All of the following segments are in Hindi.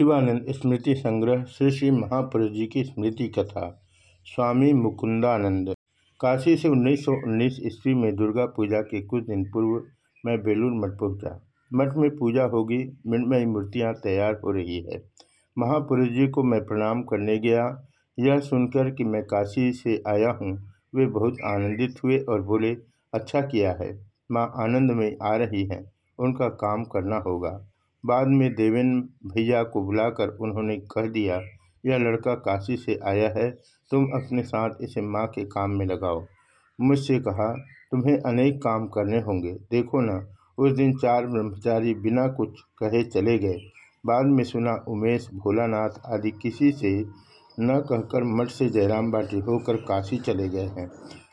शिवानंद स्मृति संग्रह श्री श्री महापुरुष जी की स्मृति कथा, स्वामी मुकुंदानंद। काशी से 1919 ईस्वी में दुर्गा पूजा के कुछ दिन पूर्व मैं बेलूर मठ पहुँचा। मठ में पूजा होगी मृणमयी मूर्तियाँ तैयार हो रही है। महापुरुष जी को मैं प्रणाम करने गया। यह सुनकर कि मैं काशी से आया हूँ, वे बहुत आनंदित हुए और बोले अच्छा किया है, माँ आनंद में आ रही हैं, उनका काम करना होगा। बाद में देवेंद्र भैया को बुलाकर उन्होंने कह दिया, यह लड़का काशी से आया है, तुम अपने साथ इसे माँ के काम में लगाओ। मुझसे कहा, तुम्हें अनेक काम करने होंगे, देखो ना, उस दिन चार ब्रह्मचारी बिना कुछ कहे चले गए। बाद में सुना, उमेश, भोलानाथ आदि किसी से न कहकर मठ से जयराम बाटी होकर काशी चले गए हैं।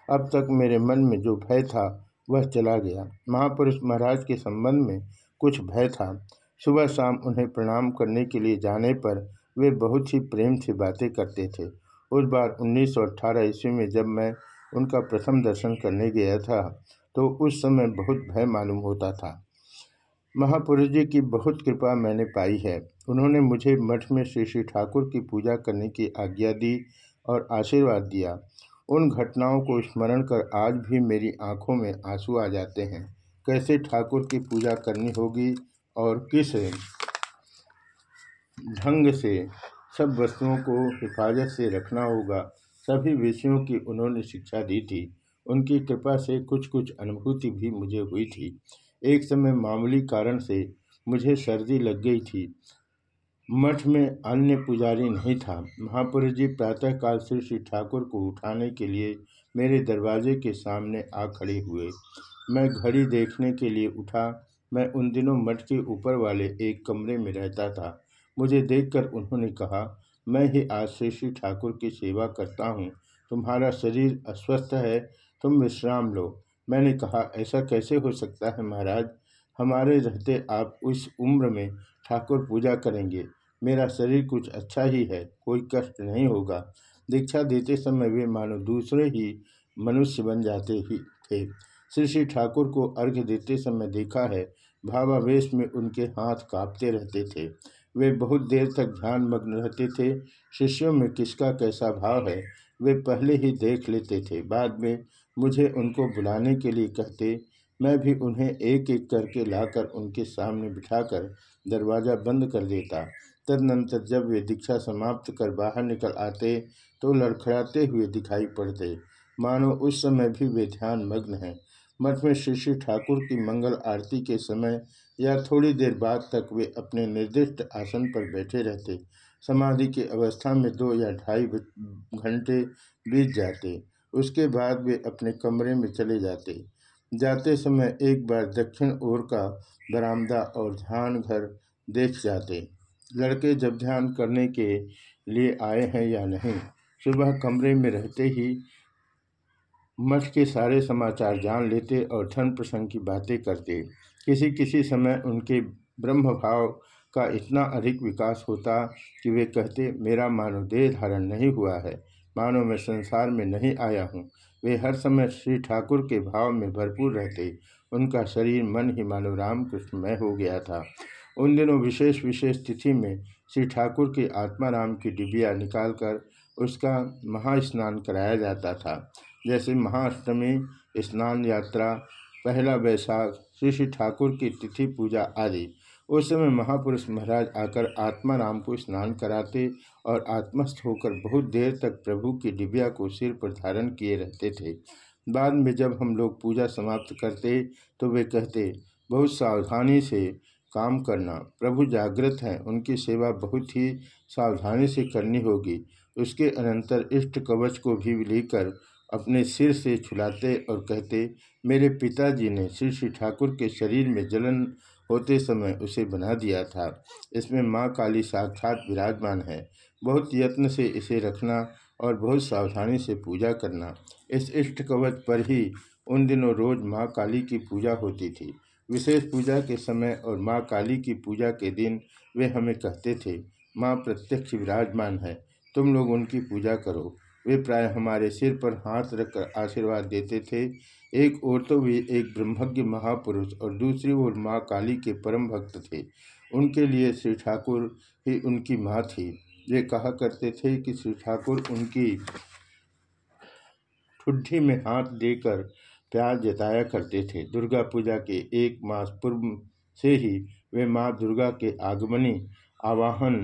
अब तक मेरे मन में जो भय था, वह चला गया। महापुरुष महाराज के संबंध में कुछ भय था। सुबह शाम उन्हें प्रणाम करने के लिए जाने पर वे बहुत ही प्रेम से बातें करते थे। उस बार 1918 ईस्वी में जब मैं उनका प्रथम दर्शन करने गया था तो उस समय बहुत भय मालूम होता था। महापुरुष जी की बहुत कृपा मैंने पाई है। उन्होंने मुझे मठ में श्री श्री ठाकुर की पूजा करने की आज्ञा दी और आशीर्वाद दिया। उन घटनाओं को स्मरण कर आज भी मेरी आँखों में आँसू आ जाते हैं। कैसे ठाकुर की पूजा करनी होगी और किस ढंग से सब वस्तुओं को हिफाजत से रखना होगा, सभी विषयों की उन्होंने शिक्षा दी थी। उनकी कृपा से कुछ कुछ अनुभूति भी मुझे हुई थी। एक समय मामूली कारण से मुझे सर्दी लग गई थी। मठ में अन्य पुजारी नहीं था। महापुरुष जी प्रातःकाल श्री श्री ठाकुर को उठाने के लिए मेरे दरवाजे के सामने आ खड़े हुए। मैं घड़ी देखने के लिए उठा मैं उन दिनों मठ के ऊपर वाले एक कमरे में रहता था। मुझे देखकर उन्होंने कहा, मैं ही आज श्री श्री ठाकुर की सेवा करता हूँ। तुम्हारा शरीर अस्वस्थ है, तुम विश्राम लो। मैंने कहा, ऐसा कैसे हो सकता है महाराज? हमारे रहते आप उस उम्र में ठाकुर पूजा करेंगे। मेरा शरीर कुछ अच्छा ही है, कोई कष्ट नहीं होगा। दीक्षा देते समय वे मानो दूसरे ही मनुष्य बन जाते ही थे। श्री श्री ठाकुर को अर्घ्य देते समय देखा है, भावावेश में उनके हाथ कांपते रहते थे। वे बहुत देर तक ध्यान मग्न रहते थे। शिष्यों में किसका कैसा भाव है, वे पहले ही देख लेते थे। बाद में मुझे उनको बुलाने के लिए कहते, मैं भी उन्हें एक एक करके लाकर उनके सामने बिठाकर दरवाज़ा बंद कर देता। तदनंतर जब वे दीक्षा समाप्त कर बाहर निकल आते तो लड़खड़ाते हुए दिखाई पड़ते। मानो उस समय भी वे ध्यान मग्न हैं। मठ में श्री श्री ठाकुर की मंगल आरती के समय या थोड़ी देर बाद तक वे अपने निर्दिष्ट आसन पर बैठे रहते। समाधि की अवस्था में दो या ढाई घंटे बीत जाते। उसके बाद वे अपने कमरे में चले जाते। जाते समय एक बार दक्षिण ओर का बरामदा और ध्यान घर देख जाते। लड़के जब ध्यान करने के लिए आए हैं या नहीं, सुबह कमरे में रहते ही मठ के सारे समाचार जान लेते और धन प्रसंग की बातें करते। किसी किसी समय उनके ब्रह्म भाव का इतना अधिक विकास होता कि वे कहते, मेरा मानव देह धारण नहीं हुआ है। मानो मैं संसार में नहीं आया हूँ वे हर समय श्री ठाकुर के भाव में भरपूर रहते। उनका शरीर मन ही मानो रामकृष्णमय हो गया था। उन दिनों विशेष विशेष तिथि में श्री ठाकुर के आत्माराम की डिबिया निकालकर उसका महास्नान कराया जाता था। जैसे महाअष्टमी, स्नान यात्रा, पहला वैशाख श्री श्री ठाकुर की तिथि, पूजा आदि। उस समय महापुरुष महाराज आकर आत्मा राम को स्नान कराते और आत्मस्थ होकर बहुत देर तक प्रभु की डिबिया को सिर पर धारण किए रहते थे। बाद में जब हम लोग पूजा समाप्त करते तो वे कहते, बहुत सावधानी से काम करना। प्रभु जागृत हैं, उनकी सेवा बहुत ही सावधानी से करनी होगी। उसके अनंतर इष्ट कवच को भी लेकर अपने सिर से छुलाते और कहते, मेरे पिताजी ने श्री श्री ठाकुर के शरीर में जलन होते समय उसे बना दिया था। इसमें माँ काली साक्षात विराजमान है। बहुत यत्न से इसे रखना और बहुत सावधानी से पूजा करना। इस इष्ट कवच पर ही उन दिनों रोज माँ काली की पूजा होती थी। विशेष पूजा के समय और माँ काली की पूजा के दिन वे हमें कहते थे, माँ प्रत्यक्ष विराजमान है। तुम लोग उनकी पूजा करो। वे प्राय हमारे सिर पर हाथ रखकर आशीर्वाद देते थे। एक ओर तो वे एक ब्रह्मज्ञ महापुरुष और दूसरी ओर माँ काली के परम भक्त थे। उनके लिए श्री ठाकुर ही उनकी माँ थी। वे कहा करते थे कि श्री ठाकुर उनकी ठुड्ढी में हाथ देकर प्यार जताया करते थे। दुर्गा पूजा के एक मास पूर्व से ही वे माँ दुर्गा के आगमनी आवाहन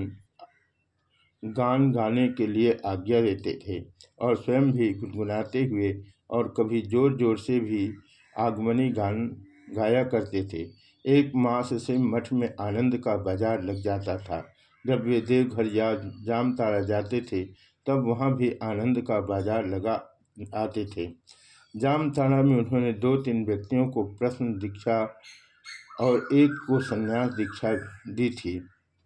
गान गाने के लिए आज्ञा देते थे और स्वयं भी गुनगुनाते हुए और कभी ज़ोर ज़ोर से भी आगमनी गान गाया करते थे। एक मास से मठ में आनंद का बाज़ार लग जाता था। जब वे देवघर या जामताड़ा जाते थे, तब वहाँ भी आनंद का बाज़ार लगा आते थे। जामताड़ा में उन्होंने दो तीन व्यक्तियों को प्रश्न दीक्षा और एक को संन्यास दीक्षा दी थी।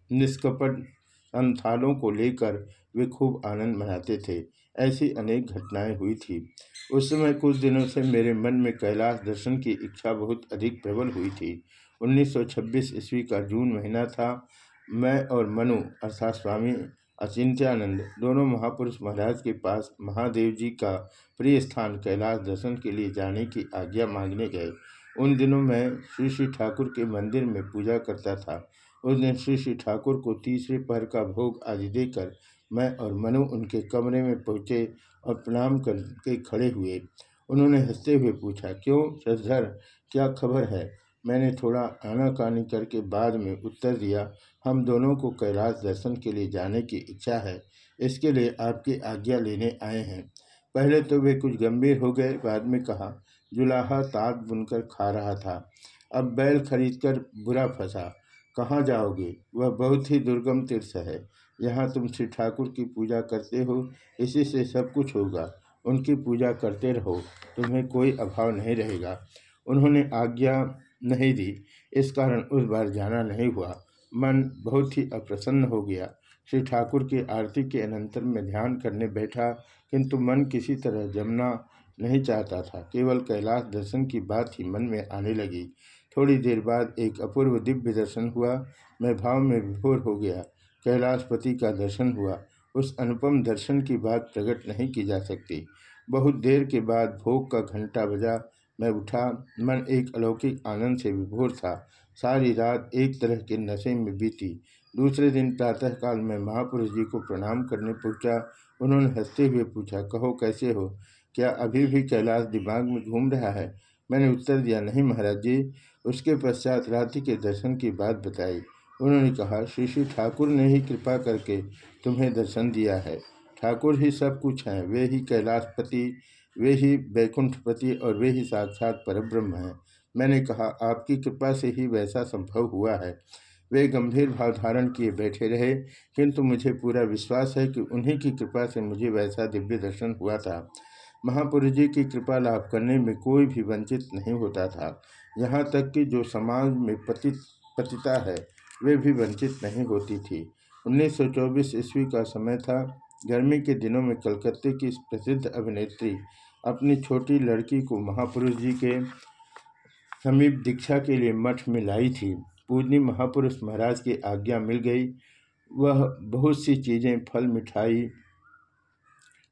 निष्कपट संथालों को लेकर वे खूब आनंद मनाते थे। ऐसी अनेक घटनाएँ हुई थी। उस समय कुछ दिनों से मेरे मन में कैलाश दर्शन की इच्छा बहुत अधिक प्रबल हुई थी। 1926 ईस्वी का जून महीना था। मैं और मनु अर्थात स्वामी अचिंत्यानंद दोनों महापुरुष महाराज के पास महादेव जी का प्रिय स्थान कैलाश दर्शन के लिए जाने की आज्ञा मांगने गए। उन दिनों मैं श्री श्री ठाकुर के मंदिर में पूजा करता था। उस दिन श्री श्री ठाकुर को तीसरे पहर का भोग आदि देकर मैं और मनु उनके कमरे में पहुँचे और प्रणाम करके खड़े हुए। उन्होंने हँसते हुए पूछा, क्यों? श्रद्धर, क्या खबर है? मैंने थोड़ा आनाकानी करके बाद में उत्तर दिया, हम दोनों को कैलाश दर्शन के लिए जाने की इच्छा है। इसके लिए आपकी आज्ञा लेने आए हैं। पहले तो वे कुछ गंभीर हो गए, बाद में कहा, जुलाहा तात बुनकर खा रहा था। अब बैल खरीदकर बुरा फंसा। कहाँ जाओगे? वह बहुत ही दुर्गम तीर्थ है। यहाँ तुम श्री ठाकुर की पूजा करते हो, इसी से सब कुछ होगा। उनकी पूजा करते रहो, तुम्हें कोई अभाव नहीं रहेगा। उन्होंने आज्ञा नहीं दी। इस कारण उस बार जाना नहीं हुआ। मन बहुत ही अप्रसन्न हो गया। श्री ठाकुर की आरती के अनंतर में ध्यान करने बैठा, किंतु मन किसी तरह जमना नहीं चाहता था। केवल कैलाश दर्शन की बात ही मन में आने लगी। थोड़ी देर बाद एक अपूर्व दिव्य दर्शन हुआ, मैं भाव में विभोर हो गया। कैलाशपति का दर्शन हुआ। उस अनुपम दर्शन की बात प्रकट नहीं की जा सकती। बहुत देर के बाद भोग का घंटा बजा, मैं उठा। मन एक अलौकिक आनंद से विभोर था। सारी रात एक तरह के नशे में बीती। दूसरे दिन प्रातःकाल में महापुरुष जी को प्रणाम करने पहुँचा। उन्होंने हँसते हुए पूछा, कहो, कैसे हो? क्या अभी भी कैलाश दिमाग में घूम रहा है? मैंने उत्तर दिया, नहीं, महाराज जी। उसके पश्चात रात्रि के दर्शन की बात बताई। उन्होंने कहा, श्री श्री ठाकुर ने ही कृपा करके तुम्हें दर्शन दिया है। ठाकुर ही सब कुछ हैं। वे ही कैलाशपति, वे ही वैकुंठपति और वे ही साक्षात परब्रह्म हैं। मैंने कहा, आपकी कृपा से ही वैसा संभव हुआ है। वे गंभीर भाव धारण किए बैठे रहे, किंतु मुझे पूरा विश्वास है कि उन्हीं की कृपा से मुझे वैसा दिव्य दर्शन हुआ था। महापुरुष जी की कृपा लाभ करने में कोई भी वंचित नहीं होता था। यहाँ तक कि जो समाज में पतित पतिता है, वे भी वंचित नहीं होती थी। 1924 ईस्वी का समय था। गर्मी के दिनों में कलकत्ते की प्रसिद्ध अभिनेत्री अपनी छोटी लड़की को महापुरुष जी के समीप दीक्षा के लिए मठ में लाई थी। पूजनी महापुरुष महाराज की आज्ञा मिल गई। वह बहुत सी चीज़ें, फल, मिठाई,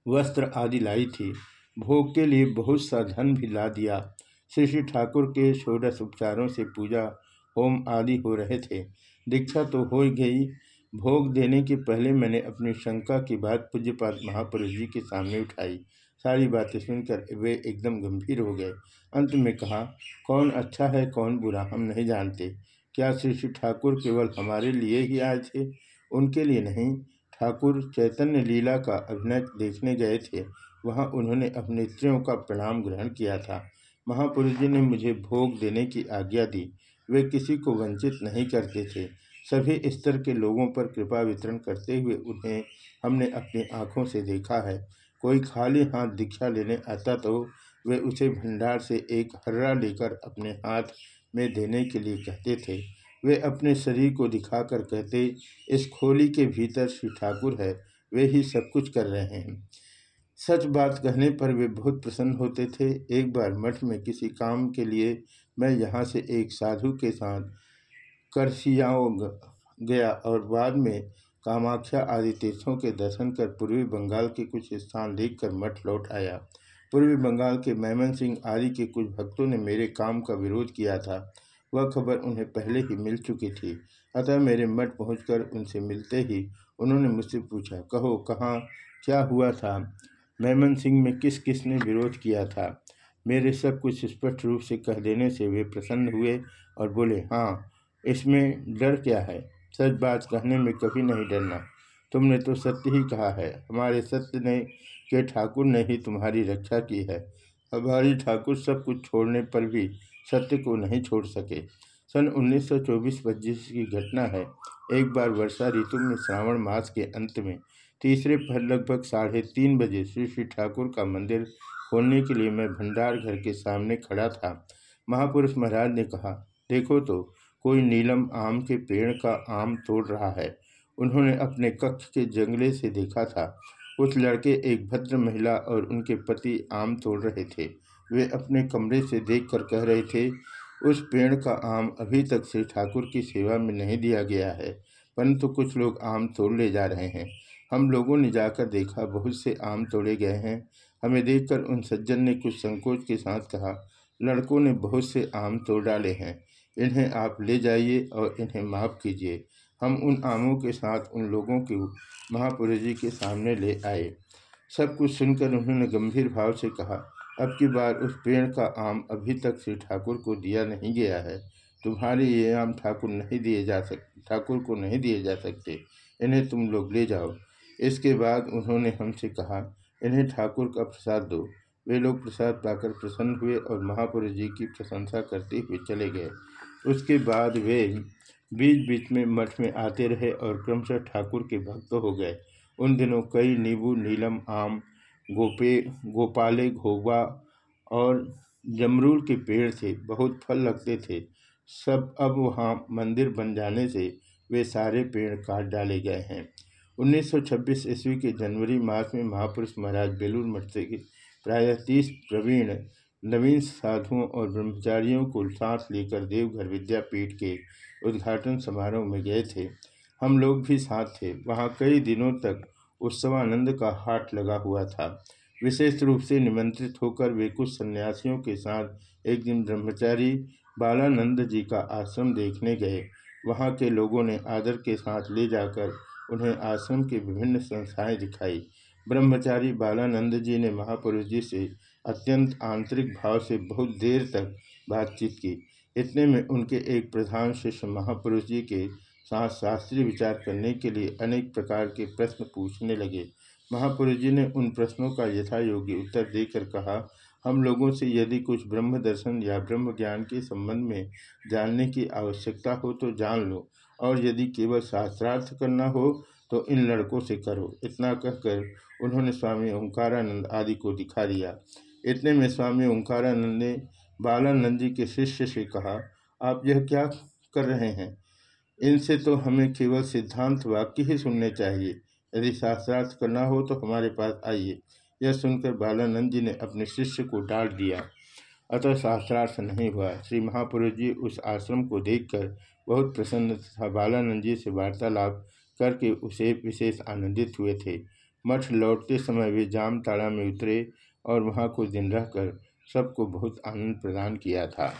वस्त्र आदि लाई थी। भोग के लिए बहुत सा धन भी ला दिया। श्री श्री ठाकुर के षोडश उपचारों से पूजा, होम आदि हो रहे थे। दीक्षा तो हो गई। भोग देने के पहले मैंने अपनी शंका की बात पूज्यपात महापुरुष जी के सामने उठाई। सारी बातें सुनकर वे एकदम गंभीर हो गए। अंत में कहा, कौन अच्छा है, कौन बुरा हम नहीं जानते। क्या श्री श्री ठाकुर केवल हमारे लिए ही आए थे? उनके लिए नहीं। ठाकुर चैतन्य लीला का अभिनय देखने गए थे। वहाँ उन्होंने अपने स्त्रियों का प्रणाम ग्रहण किया था। महापुरुष जी ने मुझे भोग देने की आज्ञा दी। वे किसी को वंचित नहीं करते थे। सभी स्तर के लोगों पर कृपा वितरण करते हुए उन्हें हमने अपनी आँखों से देखा है। कोई खाली हाथ दीक्षा लेने आता तो वे उसे भंडार से एक हर्रा लेकर अपने हाथ में देने के लिए कहते थे। वे अपने शरीर को दिखाकर कहते, इस खोली के भीतर श्री ठाकुर है। वे ही सब कुछ कर रहे हैं। सच बात कहने पर वे बहुत प्रसन्न होते थे। एक बार मठ में किसी काम के लिए मैं यहाँ से एक साधु के साथ करसियाओं गया और बाद में कामाख्या आदि तीर्थों के दर्शन कर पूर्वी बंगाल के कुछ स्थान देखकर मठ लौट आया। पूर्वी बंगाल के मैमन सिंह आदि के कुछ भक्तों ने मेरे काम का विरोध किया था। वह खबर उन्हें पहले ही मिल चुकी थी। अतः मेरे मठ पहुंचकर उनसे मिलते ही उन्होंने मुझसे पूछा, कहो, कहाँ, क्या हुआ था? मैमन सिंह में किस किस ने विरोध किया था? मेरे सब कुछ स्पष्ट रूप से कह देने से वे प्रसन्न हुए और बोले हाँ इसमें डर क्या है? सच बात कहने में कभी नहीं डरना। तुमने तो सत्य ही कहा है। हमारे सत्य ने, के ठाकुर ने ही तुम्हारी रक्षा की है। हमारी ठाकुर सब कुछ छोड़ने पर भी सत्य को नहीं छोड़ सके। सन 1924-25 की घटना है। एक बार वर्षा ऋतु में श्रावण मास के अंत में तीसरे पर लगभग साढ़े तीन बजे श्री श्री ठाकुर का मंदिर खोलने के लिए मैं भंडार घर के सामने खड़ा था। महापुरुष महाराज ने कहा, देखो तो कोई नीलम आम के पेड़ का आम तोड़ रहा है। उन्होंने अपने कक्ष के जंगले से देखा था। उस लड़के एक भद्र महिला और उनके पति आम तोड़ रहे थे। वे अपने कमरे से देखकर कह रहे थे, उस पेड़ का आम अभी तक श्री ठाकुर की सेवा में नहीं दिया गया है, परंतु कुछ लोग आम तोड़ ले जा रहे हैं। हम लोगों ने जाकर देखा, बहुत से आम तोड़े गए हैं। हमें देखकर उन सज्जन ने कुछ संकोच के साथ कहा, लड़कों ने बहुत से आम तोड़ डाले हैं। इन्हें आप ले जाइए और इन्हें माफ़ कीजिए हम उन आमों के साथ उन लोगों को महापुरुष जी के सामने ले आए। सब कुछ सुनकर उन्होंने गंभीर भाव से कहा, अब की बार उस पेड़ का आम अभी तक श्री ठाकुर को दिया नहीं गया है। तुम्हारे ये आम ठाकुर नहीं दिए जा सकते ठाकुर को नहीं दिए जा सकते। इन्हें तुम लोग ले जाओ। इसके बाद उन्होंने हमसे कहा, इन्हें ठाकुर का प्रसाद दो। वे लोग प्रसाद पाकर प्रसन्न हुए और महापुरुष जी की प्रशंसा करते हुए चले गए। उसके बाद वे बीच बीच में मठ में आते रहे और क्रमशः ठाकुर के भक्त हो गए। उन दिनों कई नींबू, नीलम, आम, गोपे, गोपाले घोगा और जमरूल के पेड़ थे। बहुत फल लगते थे। सब अब वहाँ मंदिर बन जाने से वे सारे पेड़ काट डाले गए हैं। 1926 ईस्वी के जनवरी मास में महापुरुष महाराज बेलूर मठ से प्रायः तीस प्रवीण नवीन साधुओं और ब्रह्मचारियों को साथ लेकर देवघर विद्यापीठ के उद्घाटन समारोह में गए थे। हम लोग भी साथ थे। वहाँ कई दिनों तक उत्सवानंद का हाट लगा हुआ था। विशेष रूप से निमंत्रित होकर वे कुछ सन्यासियों के साथ एक दिन ब्रह्मचारी बालानंद जी का आश्रम देखने गए। वहाँ के लोगों ने आदर के साथ ले जाकर उन्हें आश्रम की विभिन्न संस्थाएँ दिखाई। ब्रह्मचारी बालानंद जी ने महापुरुष जी से अत्यंत आंतरिक भाव से बहुत देर तक बातचीत की। इतने में उनके एक प्रधान शिष्य महापुरुष जी के साथ शास्त्रीय विचार करने के लिए अनेक प्रकार के प्रश्न पूछने लगे। महापुरुष जी ने उन प्रश्नों का यथा योग्य उत्तर देकर कहा, हम लोगों से यदि कुछ ब्रह्म दर्शन या ब्रह्म ज्ञान के संबंध में जानने की आवश्यकता हो तो जान लो। और यदि केवल शास्त्रार्थ करना हो तो इन लड़कों से करो। इतना कहकर उन्होंने स्वामी ओंकारानंद आदि को दिखा दिया। इतने में स्वामी ओंकारानंद ने बालानंद जी के शिष्य से कहा, आप यह क्या कर रहे हैं? इनसे तो हमें केवल सिद्धांत वाक्य ही सुनने चाहिए। यदि शास्त्रार्थ करना हो तो हमारे पास आइए। यह सुनकर बालानंद जी ने अपने शिष्य को डांट दिया। अतः शास्त्रार्थ नहीं हुआ। श्री महापुरुष जी उस आश्रम को देखकर बहुत प्रसन्न तथा बालानंद जी से वार्तालाप करके उसे विशेष आनंदित हुए थे। मठ लौटते समय वे जामताड़ा में उतरे और वहाँ कुछ दिन रहकर सबको बहुत आनंद प्रदान किया था।